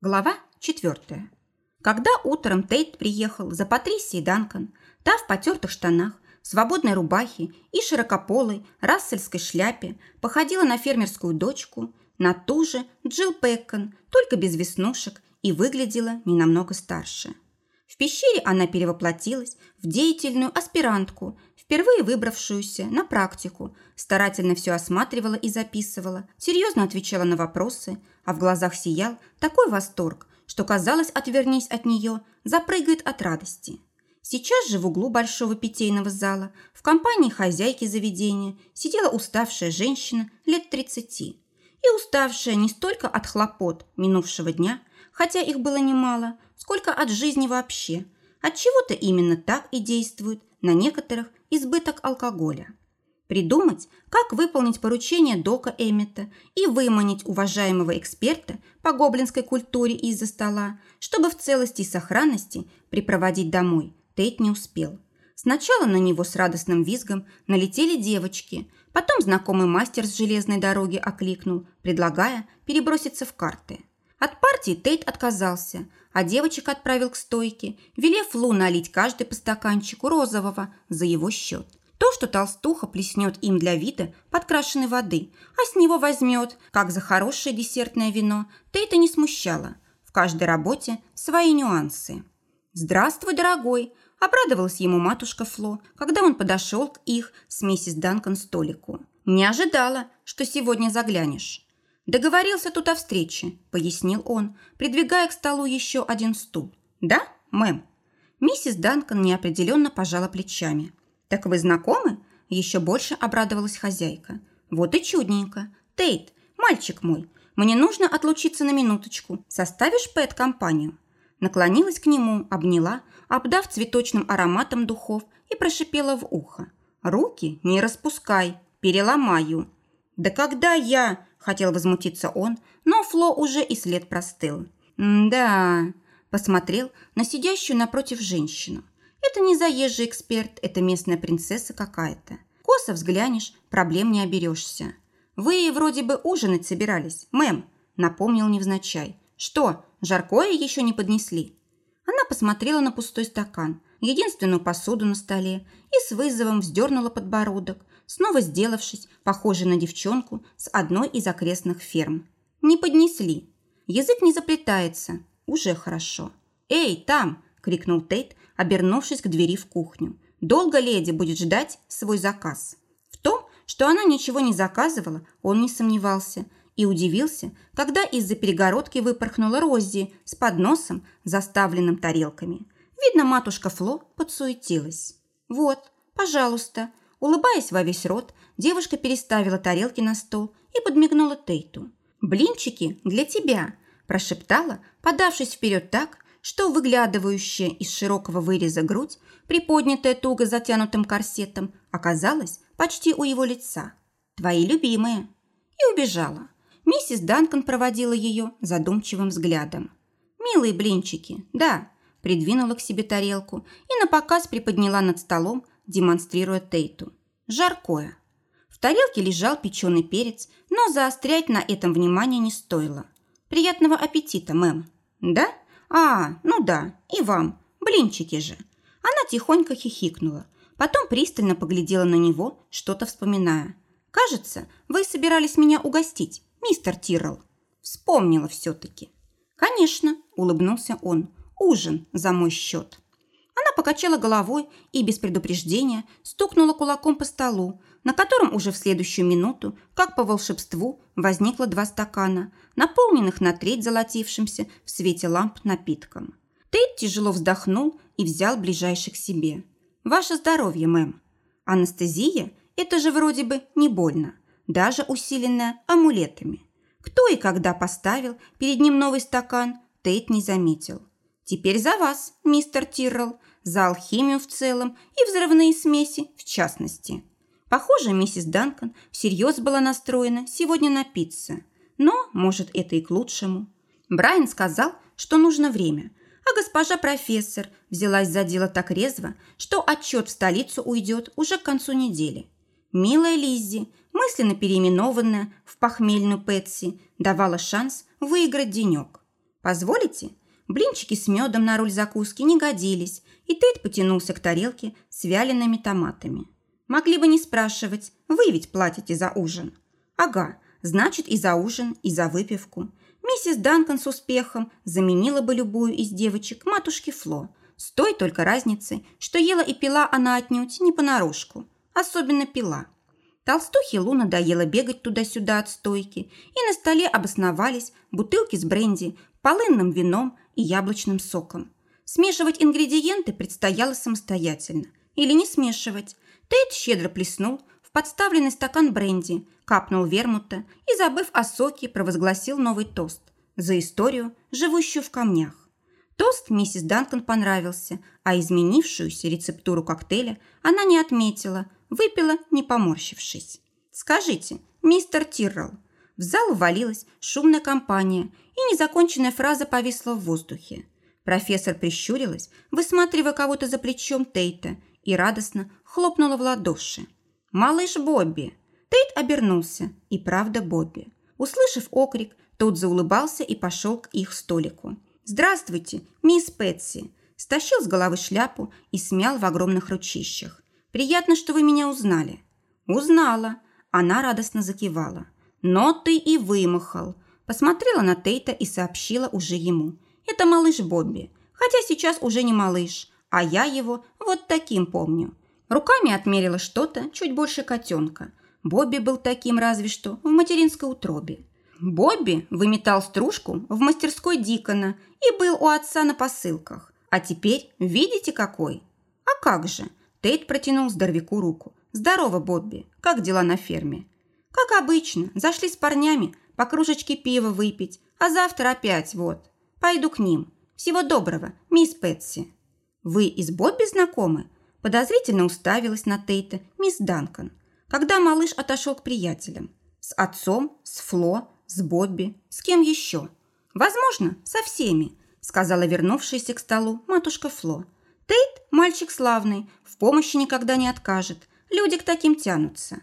Глава четвертая. Когда утром Тейт приехал за Патрисией Данкан, та в потертых штанах, свободной рубахе и широкополой рассельской шляпе походила на фермерскую дочку, на ту же Джилл Пеккон, только без веснушек и выглядела не намного старше. Пещере она перевоплотилась в деятельную аспирантку, впервые выбравшуюся на практику, старательно все осматривала и записывала, серьезно отвечала на вопросы, а в глазах сиял такой восторг, что казалось, отвернись от нее, запрыгает от радости. Сейчас же в углу большого питейного зала в компании хозяйки заведения сидела уставшая женщина лет 30. И уставшая не столько от хлопот минувшего дня, хотя их было немало, сколько от жизни вообще. От чего-то именно так и действует на некоторых избыток алкоголя. Придумать, как выполнить поручение Дока Эммета и выманить уважаемого эксперта по гоблинской культуре из-за стола, чтобы в целости и сохранности припроводить домой, Тейт не успел. Сначала на него с радостным визгом налетели девочки, потом знакомый мастер с железной дороги окликнул, предлагая переброситься в карты. От партии Тейт отказался, а девочек отправил к стойке, велев Лу налить каждый по стаканчику розового за его счет. То, что толстуха плеснет им для вида подкрашенной воды, а с него возьмет, как за хорошее десертное вино, Тейта не смущало. В каждой работе свои нюансы. «Здравствуй, дорогой!» – обрадовалась ему матушка Фло, когда он подошел к их с миссис Данкан столику. «Не ожидала, что сегодня заглянешь». «Договорился тут о встрече», – пояснил он, придвигая к столу еще один стул. «Да, мэм?» Миссис Данкан неопределенно пожала плечами – «Так вы знакомы?» – еще больше обрадовалась хозяйка. «Вот и чудненько. Тейт, мальчик мой, мне нужно отлучиться на минуточку. Составишь Пэт-компанию?» Наклонилась к нему, обняла, обдав цветочным ароматом духов и прошипела в ухо. «Руки не распускай, переломаю». «Да когда я?» – хотел возмутиться он, но Фло уже и след простыл. «Да...» – посмотрел на сидящую напротив женщину – это не заезжий эксперт, это местная принцесса какая-то. Косо взглянешь, проблем не оберешься. Вы вроде бы ужинать собирались, мэм, напомнил невзначай. Что, жаркое еще не поднесли? Она посмотрела на пустой стакан, единственную посуду на столе и с вызовом вздернула подбородок, снова сделавшись похожей на девчонку с одной из окрестных ферм. Не поднесли. Язык не заплетается. Уже хорошо. «Эй, там!» – крикнул Тейт, обернувшись к двери в кухню. «Долго леди будет ждать свой заказ?» В том, что она ничего не заказывала, он не сомневался и удивился, когда из-за перегородки выпорхнула Роззи с подносом, заставленным тарелками. Видно, матушка Фло подсуетилась. «Вот, пожалуйста». Улыбаясь во весь рот, девушка переставила тарелки на стол и подмигнула Тейту. «Блинчики для тебя», – прошептала, подавшись вперед так, что выглядывающая из широкого выреза грудь, приподнятая туго затянутым корсетом, оказалась почти у его лица. «Твои любимые!» И убежала. Миссис Данкан проводила ее задумчивым взглядом. «Милые блинчики, да», придвинула к себе тарелку и напоказ приподняла над столом, демонстрируя Тейту. «Жаркое». В тарелке лежал печеный перец, но заострять на этом внимание не стоило. «Приятного аппетита, мэм». «Да?» «А, ну да, и вам. Блинчики же». Она тихонько хихикнула. Потом пристально поглядела на него, что-то вспоминая. «Кажется, вы собирались меня угостить, мистер Тиррелл». Вспомнила все-таки. «Конечно», – улыбнулся он. «Ужин за мой счет». Покачала головой и без предупреждения стукнула кулаком по столу, на котором уже в следующую минуту, как по волшебству, возникло два стакана, наполненных на треть золотившимся в свете ламп напитком. Тейт тяжело вздохнул и взял ближайший к себе. «Ваше здоровье, мэм. Анестезия – это же вроде бы не больно, даже усиленная амулетами. Кто и когда поставил перед ним новый стакан, Тейт не заметил. Теперь за вас, мистер Тиррелл, за алхимию в целом и взрывные смеси в частности. Похоже, миссис Данкан всерьез была настроена сегодня напиться. Но, может, это и к лучшему. Брайан сказал, что нужно время, а госпожа профессор взялась за дело так резво, что отчет в столицу уйдет уже к концу недели. Милая Лиззи, мысленно переименованная в похмельную Пэтси, давала шанс выиграть денек. Позволите? Блинчики с медом на роль закуски не годились, и Тейт потянулся к тарелке с вялеными томатами. Могли бы не спрашивать, вы ведь платите за ужин. Ага, значит и за ужин, и за выпивку. Миссис Данкан с успехом заменила бы любую из девочек матушки Фло. С той только разницей, что ела и пила она отнюдь не понарошку. Особенно пила. Толстухе Лу надоело бегать туда-сюда от стойки, и на столе обосновались бутылки с бренди, полынным вином и яблочным соком. Смешивать ингредиенты предстояло самостоятельно. Или не смешивать. Тейт щедро плеснул в подставленный стакан бренди, капнул вермута и, забыв о соке, провозгласил новый тост за историю, живущую в камнях. Тост миссис Данкан понравился, а изменившуюся рецептуру коктейля она не отметила, выпила, не поморщившись. «Скажите, мистер Тиррелл». В зал ввалилась шумная компания, и незаконченная фраза повисла в воздухе. Профессор прищурилась, высматривая кого-то за плечом Тейта, и радостно хлопнула в ладоши. «Малыш Бобби!» Тейт обернулся, и правда Бобби. Услышав окрик, тот заулыбался и пошел к их столику. «Здравствуйте, мисс Пэтси!» Стащил с головы шляпу и смял в огромных ручищах. «Приятно, что вы меня узнали». «Узнала!» Она радостно закивала. «Но ты и вымахал!» Посмотрела на Тейта и сообщила уже ему. «Это малыш Бобби, хотя сейчас уже не малыш, а я его вот таким помню». Руками отмерила что-то чуть больше котенка. Бобби был таким разве что в материнской утробе. Бобби выметал стружку в мастерской Дикона и был у отца на посылках. А теперь видите какой? А как же? Тейт протянул здоровяку руку. «Здорово, Бобби. Как дела на ферме?» «Как обычно. Зашли с парнями, по кружечке пива выпить, а завтра опять вот. Пойду к ним. Всего доброго, мисс Пэтси». «Вы и с Бобби знакомы?» Подозрительно уставилась на Тейта мисс Данкан, когда малыш отошел к приятелям. С отцом, с Фло, с Бобби, с кем еще? Возможно, со всеми, сказала вернувшаяся к столу матушка Фло. Тейт – мальчик славный, в помощи никогда не откажет. Люди к таким тянутся.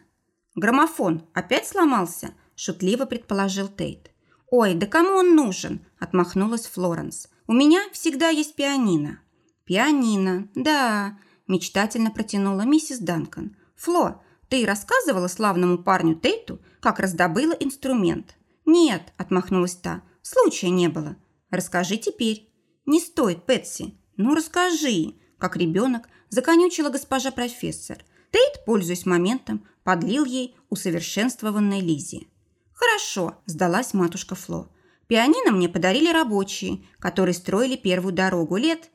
Граммофон опять сломался – шутливо предположил Тейт. «Ой, да кому он нужен?» – отмахнулась Флоренс. «У меня всегда есть пианино». «Пианино, да», – мечтательно протянула миссис Данкан. «Фло, ты рассказывала славному парню Тейту, как раздобыла инструмент?» «Нет», – отмахнулась та, – «случая не было». «Расскажи теперь». «Не стоит, Пэтси». «Ну, расскажи», – как ребенок законючила госпожа профессор. Тейт, пользуясь моментом, подлил ей усовершенствованной Лизе. «Хорошо», – сдалась матушка Фло. «Пианино мне подарили рабочие, которые строили первую дорогу лет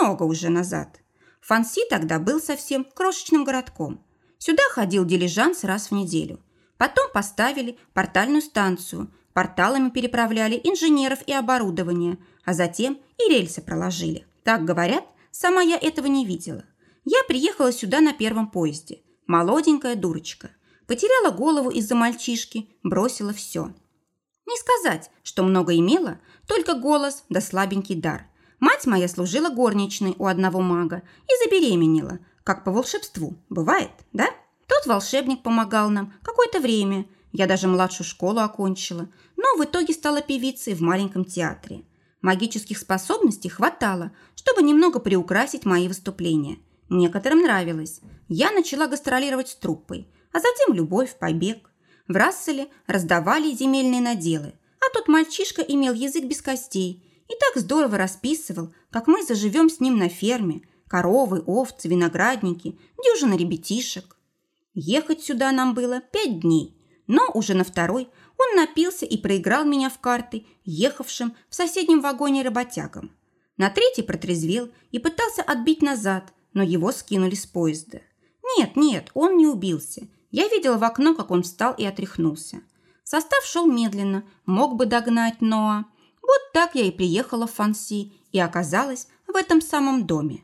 много уже назад. Фанси тогда был совсем крошечным городком. Сюда ходил дилижанс раз в неделю. Потом поставили портальную станцию, порталами переправляли инженеров и оборудование, а затем и рельсы проложили. Так говорят, сама я этого не видела. Я приехала сюда на первом поезде. Молоденькая дурочка – Потеряла голову из-за мальчишки, бросила все. Не сказать, что много имела, только голос да слабенький дар. Мать моя служила горничной у одного мага и забеременела, как по волшебству. Бывает, да? Тот волшебник помогал нам какое-то время. Я даже младшую школу окончила, но в итоге стала певицей в маленьком театре. Магических способностей хватало, чтобы немного приукрасить мои выступления. Некоторым нравилось. Я начала гастролировать с труппой – а затем любовь, побег. В Расселе раздавали земельные наделы, а тот мальчишка имел язык без костей и так здорово расписывал, как мы заживем с ним на ферме, коровы, овцы, виноградники, дюжина ребятишек. Ехать сюда нам было пять дней, но уже на второй он напился и проиграл меня в карты, ехавшим в соседнем вагоне работягам. На третий протрезвел и пытался отбить назад, но его скинули с поезда. Нет, нет, он не убился – я видела в окно, как он встал и отряхнулся. Состав шел медленно, мог бы догнать, но... Вот так я и приехала в Фанси и оказалась в этом самом доме.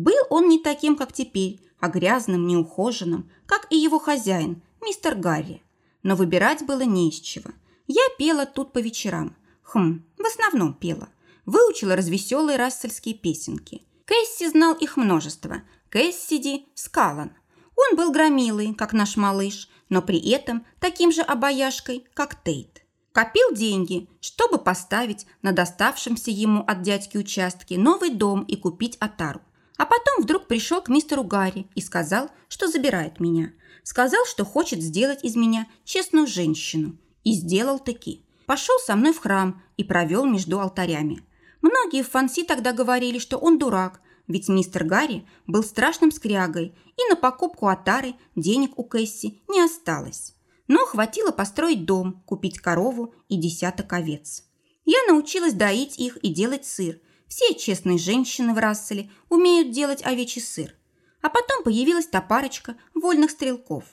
Был он не таким, как теперь, а грязным, неухоженным, как и его хозяин, мистер Гарри. Но выбирать было не из чего. Я пела тут по вечерам. Хм, в основном пела. Выучила развеселые рассельские песенки. Кэсси знал их множество. Кэссиди, Скалан. Он был громилый, как наш малыш, но при этом таким же обаяшкой, как Тейт. Копил деньги, чтобы поставить на доставшемся ему от дядьки участке новый дом и купить отару. А потом вдруг пришел к мистеру Гарри и сказал, что забирает меня. Сказал, что хочет сделать из меня честную женщину. И сделал таки. Пошел со мной в храм и провел между алтарями. Многие в Фанси тогда говорили, что он дурак, ведь мистер Гарри был страшным скрягой, и на покупку отары денег у Кэсси не осталось. Но хватило построить дом, купить корову и десяток овец. Я научилась доить их и делать сыр. Все честные женщины в Расселе умеют делать овечий сыр. А потом появилась та парочка вольных стрелков.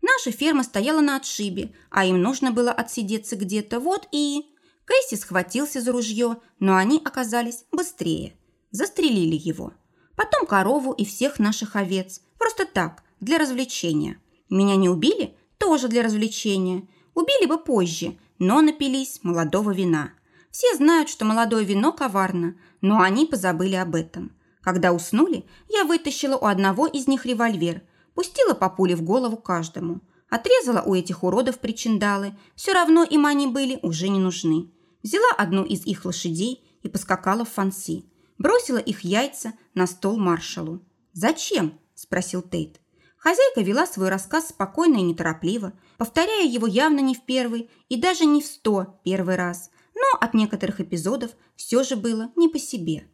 Наша ферма стояла на отшибе, а им нужно было отсидеться где-то, вот и... Кэсси схватился за ружье, но они оказались быстрее. Застрелили его. Потом корову и всех наших овец. Просто так, для развлечения. Меня не убили? Тоже для развлечения. Убили бы позже, но напились молодого вина. Все знают, что молодое вино коварно, но они позабыли об этом. Когда уснули, я вытащила у одного из них револьвер, пустила по пуле в голову каждому. Отрезала у этих уродов причиндалы, все равно им они были уже не нужны. Взяла одну из их лошадей и поскакала в фанси. Бросила их яйца на стол маршалу. «Зачем?» – спросил Тейт. Хозяйка вела свой рассказ спокойно и неторопливо, повторяя его явно не в первый и даже не в сто первый раз, но от некоторых эпизодов все же было не по себе.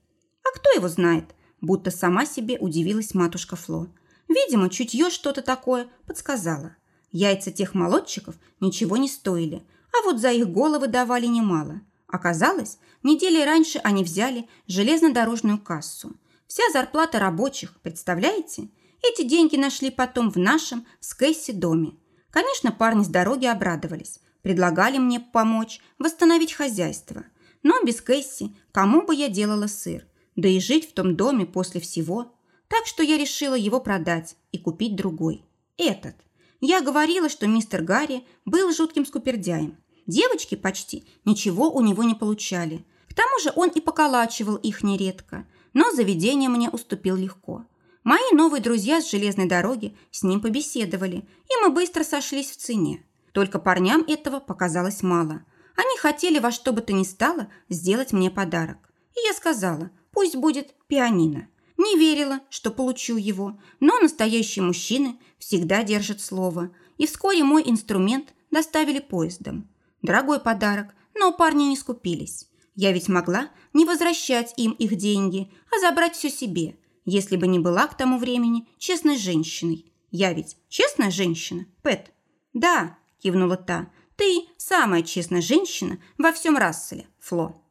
А кто его знает? Будто сама себе удивилась матушка Фло. Видимо, чутье что-то такое подсказало. Яйца тех молодчиков ничего не стоили, а вот за их головы давали немало. Оказалось, недели раньше они взяли железнодорожную кассу. Вся зарплата рабочих, представляете? Эти деньги нашли потом в нашем с Кэсси доме. Конечно, парни с дороги обрадовались. Предлагали мне помочь восстановить хозяйство. Но без Кэсси кому бы я делала сыр? Да и жить в том доме после всего. Так что я решила его продать и купить другой. Этот. Я говорила, что мистер Гарри был жутким скупердяем. Девочки почти ничего у него не получали. К тому же он и поколачивал их нередко. Но заведение мне уступил легко. Мои новые друзья с железной дороги с ним побеседовали, и мы быстро сошлись в цене. Только парням этого показалось мало. Они хотели во что бы то ни стало сделать мне подарок. И я сказала, пусть будет пианино. Не верила, что получу его, но настоящие мужчины всегда держат слово, и вскоре мой инструмент доставили поездом. Дорогой подарок, но парни не скупились. Я ведь могла не возвращать им их деньги, а забрать все себе, если бы не была к тому времени честной женщиной. Я ведь честная женщина, Пэт? Да, кивнула та, ты самая честная женщина во всем Расселе, Фло.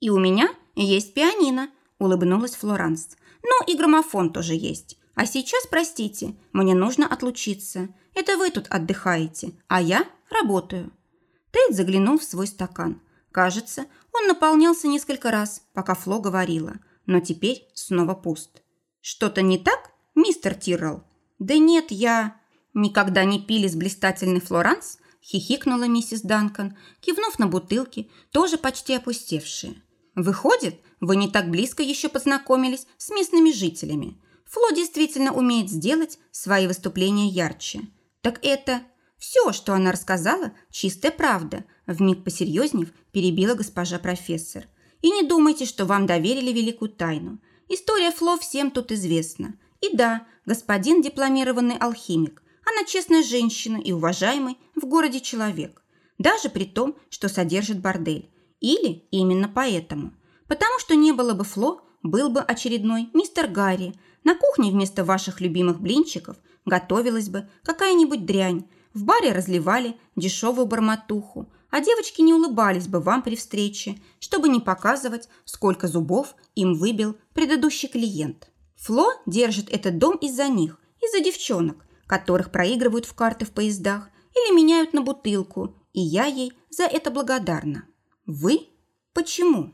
И у меня есть пианино, улыбнулась Флоранс. «Ну и граммофон тоже есть. А сейчас, простите, мне нужно отлучиться. Это вы тут отдыхаете, а я работаю». Тейт заглянул в свой стакан. Кажется, он наполнялся несколько раз, пока Фло говорила, но теперь снова пуст. «Что-то не так, мистер Тиррелл?» «Да нет, я...» «Никогда не пили с блистательной Флоранс?» хихикнула миссис Данкан, кивнув на бутылки, тоже почти опустевшие. «Выходит, вы не так близко еще познакомились с местными жителями. Фло действительно умеет сделать свои выступления ярче. Так это все, что она рассказала, чистая правда, вмиг посерьезнев, перебила госпожа профессор. И не думайте, что вам доверили великую тайну. История Фло всем тут известна. И да, господин дипломированный алхимик. Она честная женщина и уважаемый в городе человек. Даже при том, что содержит бордель. Или именно поэтому. Потому что не было бы Фло, был бы очередной мистер Гарри. На кухне вместо ваших любимых блинчиков готовилась бы какая-нибудь дрянь. В баре разливали дешевую барматуху, а девочки не улыбались бы вам при встрече, чтобы не показывать, сколько зубов им выбил предыдущий клиент. Фло держит этот дом из-за них, из-за девчонок, которых проигрывают в карты в поездах или меняют на бутылку, и я ей за это благодарна. Вы? Почему?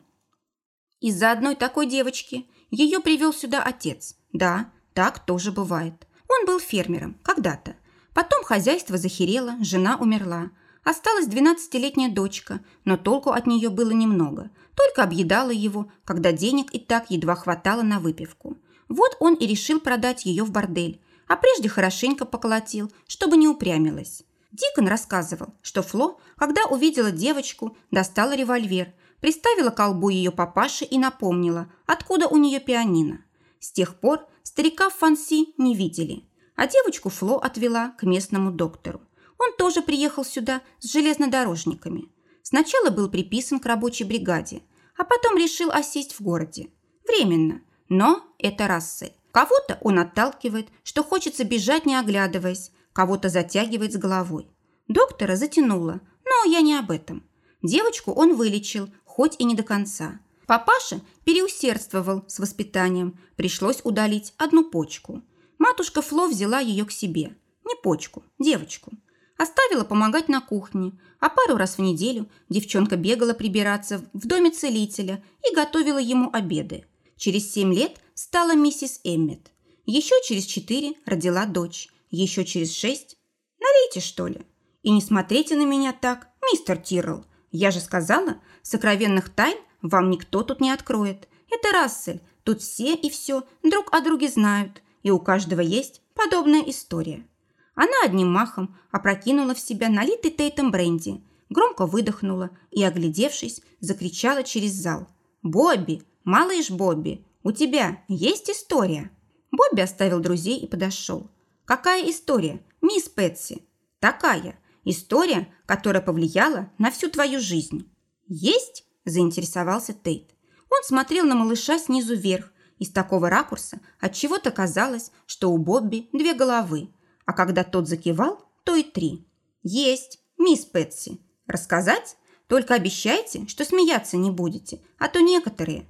Из-за одной такой девочки ее привел сюда отец. Да, так тоже бывает. Он был фермером когда-то. Потом хозяйство захерело, жена умерла. Осталась двенадцатилетняя дочка, но толку от нее было немного. Только объедала его, когда денег и так едва хватало на выпивку. Вот он и решил продать ее в бордель, а прежде хорошенько поколотил, чтобы не упрямилась. Дикон рассказывал, что Фло, когда увидела девочку, достала револьвер, приставила колбу ее папаши и напомнила, откуда у нее пианино. С тех пор старика Фанси не видели, а девочку Фло отвела к местному доктору. Он тоже приехал сюда с железнодорожниками. Сначала был приписан к рабочей бригаде, а потом решил осесть в городе. Временно, но это Рассель. Кого-то он отталкивает, что хочется бежать, не оглядываясь, кого-то затягивает с головой. Доктора затянуло, но я не об этом. Девочку он вылечил, хоть и не до конца. Папаша переусердствовал с воспитанием, пришлось удалить одну почку. Матушка Фло взяла ее к себе. Не почку, девочку. Оставила помогать на кухне, а пару раз в неделю девчонка бегала прибираться в доме целителя и готовила ему обеды. Через семь лет стала миссис Эммет. Еще через четыре родила дочь. Еще через шесть... Налейте, что ли? И не смотрите на меня так, мистер Тиррелл. Я же сказала, сокровенных тайн вам никто тут не откроет. Это Рассель. Тут все и все друг о друге знают. И у каждого есть подобная история. Она одним махом опрокинула в себя налитый Тейтом бренди, громко выдохнула и, оглядевшись, закричала через зал. «Бобби, «Малыш Бобби, у тебя есть история?» Бобби оставил друзей и подошел. «Какая история, мисс Пэтси?» «Такая. История, которая повлияла на всю твою жизнь». «Есть?» – заинтересовался Тейт. Он смотрел на малыша снизу вверх. Из такого ракурса от чего то казалось, что у Бобби две головы, а когда тот закивал, то и три. «Есть, мисс Пэтси. Рассказать? Только обещайте, что смеяться не будете, а то некоторые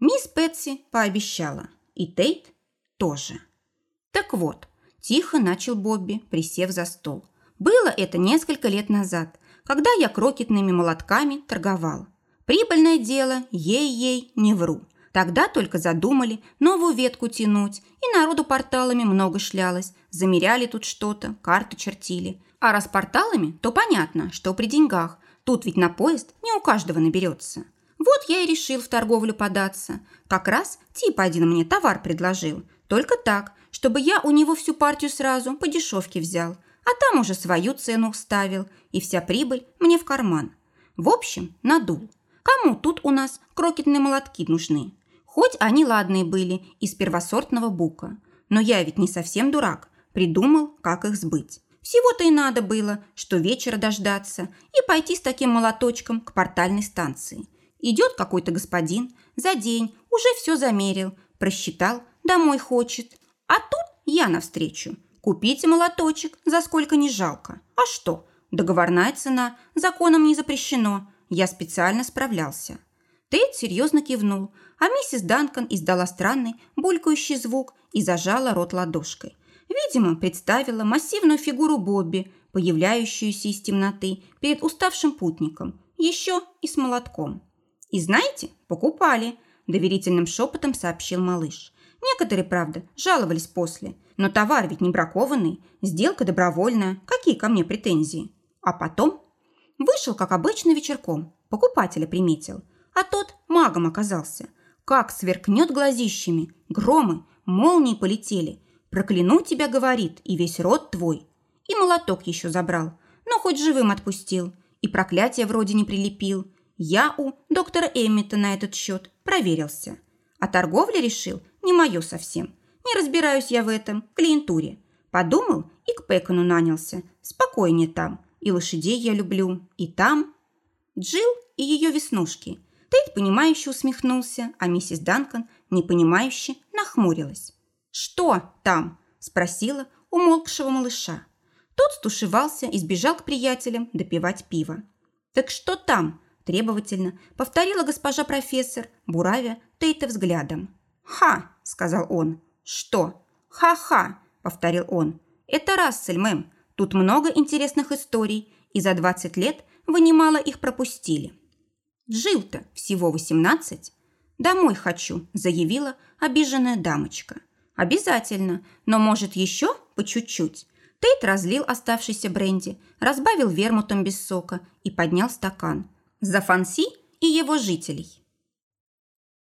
Мисс Пэтси пообещала. И Тейт тоже. Так вот, тихо начал Бобби, присев за стол. Было это несколько лет назад, когда я крокетными молотками торговал. Прибыльное дело, ей-ей, не вру. Тогда только задумали новую ветку тянуть, и народу порталами много шлялось. Замеряли тут что-то, карты чертили. А раз порталами, то понятно, что при деньгах. Тут ведь на поезд не у каждого наберется. Вот я и решил в торговлю податься. Как раз тип один мне товар предложил. Только так, чтобы я у него всю партию сразу по дешевке взял, а там уже свою цену ставил, и вся прибыль мне в карман. В общем, надул. Кому тут у нас крокетные молотки нужны? Хоть они ладные были, из первосортного бука. Но я ведь не совсем дурак. Придумал, как их сбыть. Всего-то и надо было, что вечера дождаться и пойти с таким молоточком к портальной станции – Идет какой-то господин, за день уже все замерил, просчитал, домой хочет. А тут я навстречу. Купите молоточек, за сколько не жалко. А что? Договорная цена, законом не запрещено. Я специально справлялся. Тейт серьезно кивнул, а миссис Данкан издала странный булькающий звук и зажала рот ладошкой. Видимо, представила массивную фигуру Бобби, появляющуюся из темноты перед уставшим путником, еще и с молотком. «И знаете, покупали», – доверительным шепотом сообщил малыш. «Некоторые, правда, жаловались после. Но товар ведь не бракованный, сделка добровольная. Какие ко мне претензии?» А потом вышел, как обычно, вечерком. Покупателя приметил. А тот магом оказался. Как сверкнет глазищами. Громы, молнии полетели. «Прокляну тебя, — говорит, — и весь род твой». И молоток еще забрал. Но хоть живым отпустил. И проклятие вроде не прилепил. Я у доктора Эммита на этот счет проверился. А торговля решил не мое совсем. Не разбираюсь я в этом, клиентуре. Подумал и к Пекону нанялся. Спокойнее там. И лошадей я люблю. И там... Джилл и ее веснушки. Тейт, понимающе усмехнулся, а миссис Данкан, непонимающе, нахмурилась. «Что там?» – спросила умолкшего малыша. Тот стушевался и сбежал к приятелям допивать пиво. «Так что там?» Требовательно повторила госпожа профессор, буравя Тейта взглядом. «Ха!» – сказал он. «Что?» «Ха-ха!» – повторил он. «Это Рассель, мэм. Тут много интересных историй, и за 20 лет вы немало их пропустили». «Джил-то всего 18. «Домой хочу», – заявила обиженная дамочка. «Обязательно, но, может, еще по чуть-чуть?» Тейт разлил оставшийся бренди, разбавил вермутом без сока и поднял стакан – за Фанси и его жителей.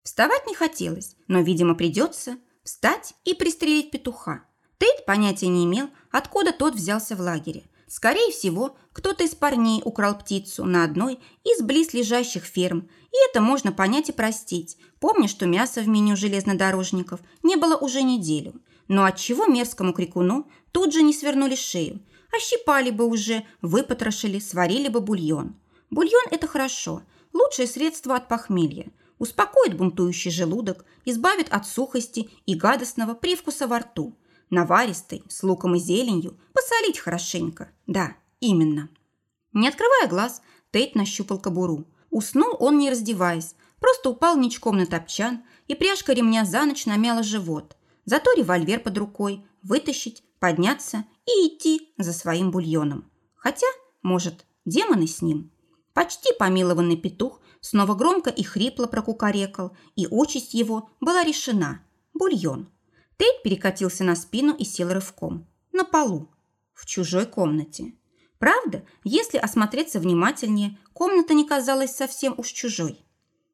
Вставать не хотелось, но, видимо, придется встать и пристрелить петуха. Тейт понятия не имел, откуда тот взялся в лагере. Скорее всего, кто-то из парней украл птицу на одной из близлежащих ферм, и это можно понять и простить, помня, что мяса в меню железнодорожников не было уже неделю. Но отчего мерзкому крикуну тут же не свернули шею, ощипали бы уже, выпотрошили, сварили бы бульон. Бульон – это хорошо, лучшее средство от похмелья. Успокоит бунтующий желудок, избавит от сухости и гадостного привкуса во рту – наваристый, с луком и зеленью, посолить хорошенько. Да, именно. Не открывая глаз, Тейт нащупал кобуру. Уснул он, не раздеваясь, просто упал ничком на топчан, и пряжка ремня за ночь намяла живот. Зато револьвер под рукой, вытащить, подняться и идти за своим бульоном. Хотя, может, демоны с ним. Почти помилованный петух снова громко и хрипло прокукарекал, и участь его была решена – бульон. Тейт перекатился на спину и сел рывком. На полу. В чужой комнате. Правда, если осмотреться внимательнее, комната не казалась совсем уж чужой.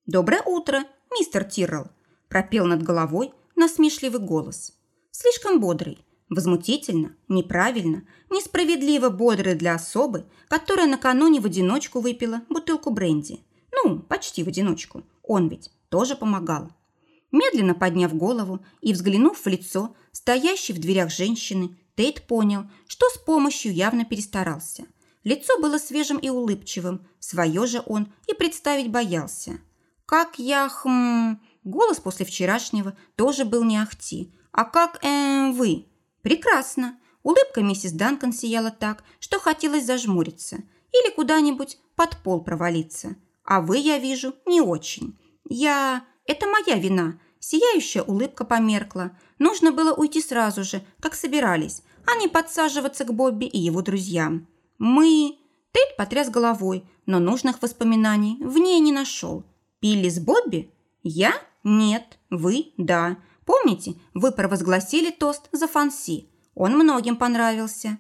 «Доброе утро, мистер Тиррелл!» пропел над головой насмешливый голос. Слишком бодрый, возмутительно, неправильно, несправедливо бодрый для особы, которая накануне в одиночку выпила бутылку бренди. Ну, почти в одиночку. Он ведь тоже помогал. Медленно подняв голову и взглянув в лицо стоящей в дверях женщины, Тейт понял, что с помощью явно перестарался. Лицо было свежим и улыбчивым, свое же он и представить боялся. «Как я, хм...» Голос после вчерашнего тоже был не ахти. «А как, эм, вы?» «Прекрасно». Улыбка миссис Данкан сияла так, что хотелось зажмуриться или куда-нибудь под пол провалиться. А вы, я вижу, не очень. Я... Это моя вина. Сияющая улыбка померкла. Нужно было уйти сразу же, как собирались, а не подсаживаться к Бобби и его друзьям. Мы... Тейт потряс головой, но нужных воспоминаний в ней не нашел. Пили с Бобби? Я? Нет. Вы? Да. Помните, вы провозгласили тост за Фанси. Он многим понравился.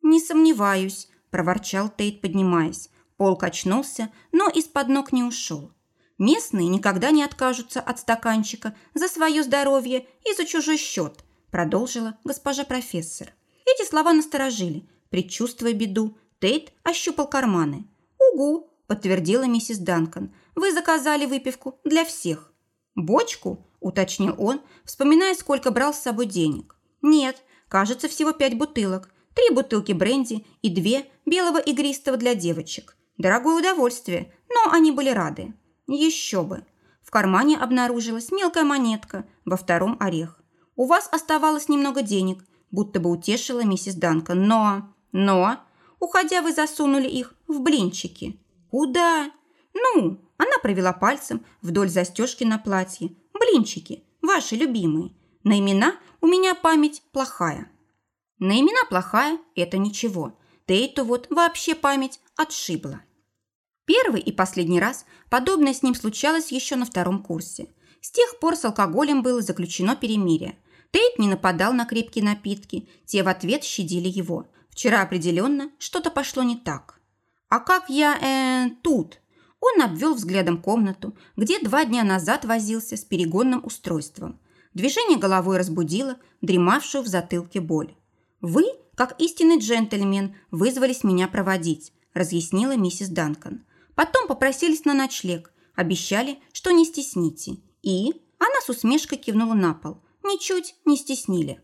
Не сомневаюсь, проворчал Тейт, поднимаясь. Пол качнулся, но из-под ног не ушел. Местные никогда не откажутся от стаканчика за свое здоровье и за чужой счет, продолжила госпожа профессор. Эти слова насторожили. Предчувствуя беду, Тейт ощупал карманы. «Угу», – подтвердила миссис Данкан. «Вы заказали выпивку для всех». «Бочку?» – уточнил он, вспоминая, сколько брал с собой денег. «Нет, кажется, всего пять бутылок. Три бутылки бренди и две белого игристого для девочек. Дорогое удовольствие, но они были рады». Еще бы. В кармане обнаружилась мелкая монетка, во втором орех. У вас оставалось немного денег, будто бы утешила миссис Данкан. Но, но, уходя, вы засунули их в блинчики. Куда? Ну, она провела пальцем вдоль застежки на платье. Блинчики, ваши любимые. На имена у меня память плохая. На имена плохая – это ничего. Тейту вот вообще память отшибла. Первый и последний раз подобное с ним случалось еще на втором курсе. С тех пор с алкоголем было заключено перемирие. Тейт не нападал на крепкие напитки, те в ответ щадили его. Вчера определенно что-то пошло не так. «А как я, э, тут?» Он обвел взглядом комнату, где два дня назад возился с перегонным устройством. Движение головой разбудило дремавшую в затылке боль. «Вы, как истинный джентльмен, вызвались меня проводить», разъяснила миссис Данкан. Потом попросились на ночлег, обещали, что не стесните. И она с усмешкой кивнула на пол. Ничуть не стеснили.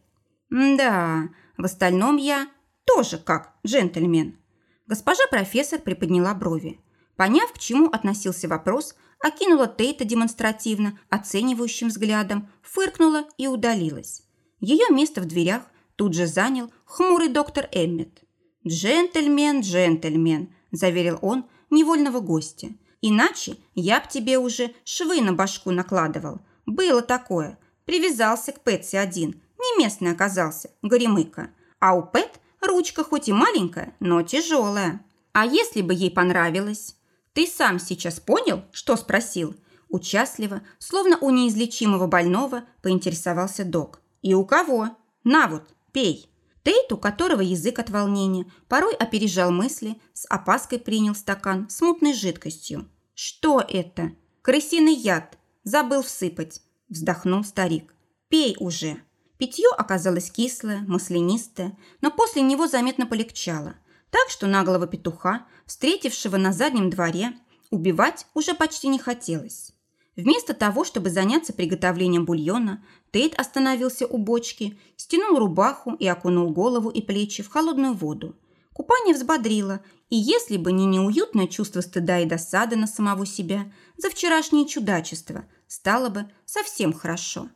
Да, в остальном я тоже как джентльмен. Госпожа профессор приподняла брови. Поняв, к чему относился вопрос, окинула Тейта демонстративно, оценивающим взглядом, фыркнула и удалилась. Ее место в дверях тут же занял хмурый доктор Эммет. «Джентльмен, джентльмен», – заверил он, невольного гостя. Иначе я б тебе уже швы на башку накладывал. Было такое. Привязался к Пэтси один. Не местный оказался, горемыка. А у Пэт ручка хоть и маленькая, но тяжелая. А если бы ей понравилось? Ты сам сейчас понял, что спросил? Участливо, словно у неизлечимого больного, поинтересовался док. И у кого? На вот, пей. Тейт, у которого язык от волнения порой опережал мысли, с опаской принял стакан с мутной жидкостью. «Что это?» «Крысиный яд. Забыл всыпать», – вздохнул старик. «Пей уже». Питье оказалось кислое, маслянистое, но после него заметно полегчало. Так что наглого петуха, встретившего на заднем дворе, убивать уже почти не хотелось. Вместо того, чтобы заняться приготовлением бульона, Тейт остановился у бочки, стянул рубаху и окунул голову и плечи в холодную воду. Купание взбодрило, и если бы не неуютное чувство стыда и досады на самого себя за вчерашнее чудачество, стало бы совсем хорошо.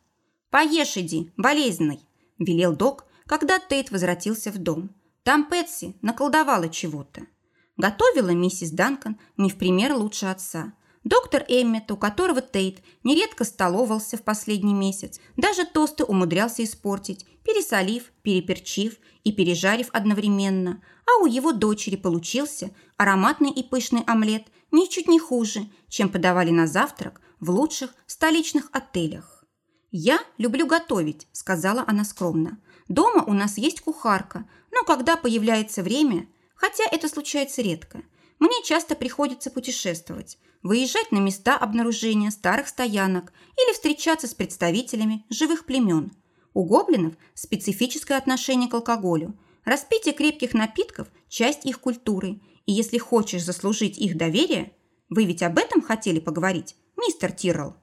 «Поешь иди, болезненный», – велел док, когда Тейт возвратился в дом. Там Пэтси наколдовала чего-то. Готовила миссис Данкан не в пример лучше отца. Доктор Эммет, у которого Тейт нередко столовался в последний месяц, даже тосты умудрялся испортить, пересолив, переперчив и пережарив одновременно, а у его дочери получился ароматный и пышный омлет ничуть не хуже, чем подавали на завтрак в лучших столичных отелях. «Я люблю готовить», – сказала она скромно. «Дома у нас есть кухарка, но когда появляется время, хотя это случается редко, мне часто приходится путешествовать, выезжать на места обнаружения старых стоянок или встречаться с представителями живых племен. У гоблинов специфическое отношение к алкоголю. Распитие крепких напитков – часть их культуры, и если хочешь заслужить их доверие, вы ведь об этом хотели поговорить, мистер Тиррелл?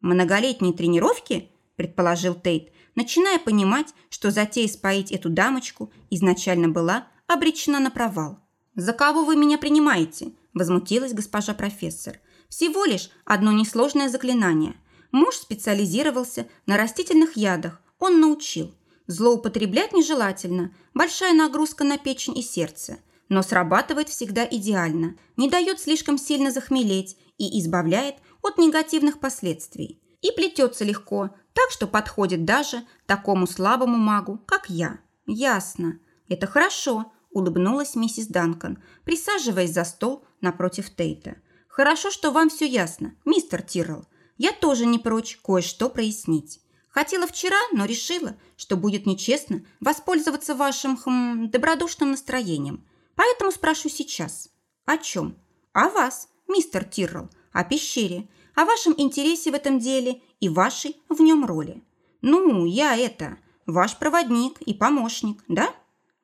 Многолетние тренировки, предположил Тейт, начиная понимать, что затея споить эту дамочку изначально была обречена на провал. «За кого вы меня принимаете?» – возмутилась госпожа профессор. «Всего лишь одно несложное заклинание. Муж специализировался на растительных ядах, он научил. Злоупотреблять нежелательно, большая нагрузка на печень и сердце. Но срабатывает всегда идеально, не дает слишком сильно захмелеть и избавляет от негативных последствий. И плетется легко, так что подходит даже такому слабому магу, как я. Ясно. Это хорошо, улыбнулась миссис Данкан, присаживаясь за стол напротив Тейта. «Хорошо, что вам все ясно, мистер Тиррелл. Я тоже не прочь кое-что прояснить. Хотела вчера, но решила, что будет нечестно воспользоваться вашим хм, добродушным настроением. Поэтому спрошу сейчас. О чем? О вас, мистер Тиррелл, о пещере, о вашем интересе в этом деле и вашей в нем роли. Ну, я это, ваш проводник и помощник, да?»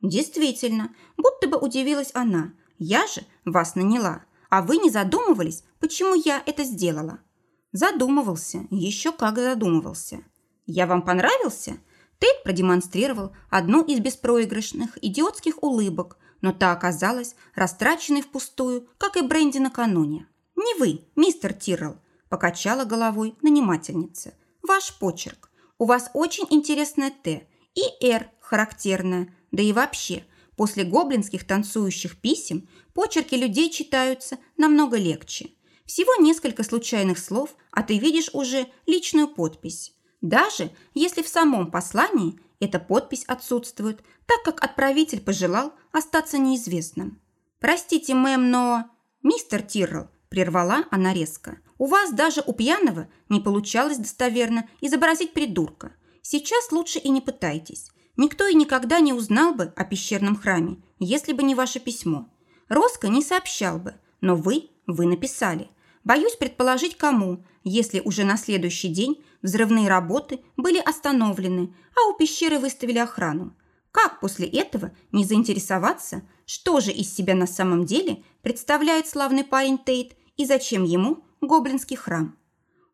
Действительно, будто бы удивилась она. Я же вас наняла, а вы не задумывались, почему я это сделала? Задумывался, еще как задумывался. Я вам понравился? Тейт продемонстрировал одну из беспроигрышных идиотских улыбок, но та оказалась растраченной впустую, как и Бренди накануне. «Не вы, мистер Тиррелл», – покачала головой нанимательница. «Ваш почерк. У вас очень интересное «Т» и «Р» характерное, да и вообще, после гоблинских танцующих писем почерки людей читаются намного легче. Всего несколько случайных слов, а ты видишь уже личную подпись. Даже если в самом послании эта подпись отсутствует, так как отправитель пожелал остаться неизвестным. «Простите, мэм, но...» «Мистер Тиррелл», – прервала она резко, – «у вас даже у пьяного не получалось достоверно изобразить придурка. Сейчас лучше и не пытайтесь. Никто и никогда не узнал бы о пещерном храме, если бы не ваше письмо. Роско не сообщал бы, но вы, вы написали. Боюсь предположить, кому, если уже на следующий день взрывные работы были остановлены, а у пещеры выставили охрану. Как после этого не заинтересоваться, что же из себя на самом деле представляет славный парень Тейт и зачем ему гоблинский храм?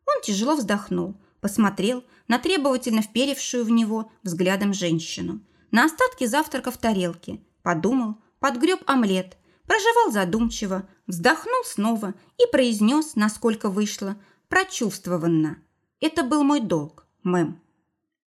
Он тяжело вздохнул, посмотрел на требовательно вперевшую в него взглядом женщину, на остатки завтрака в тарелке, подумал, подгреб омлет, прожевал задумчиво, вздохнул снова и произнес, насколько вышло, прочувствованно. «Это был мой долг, мэм».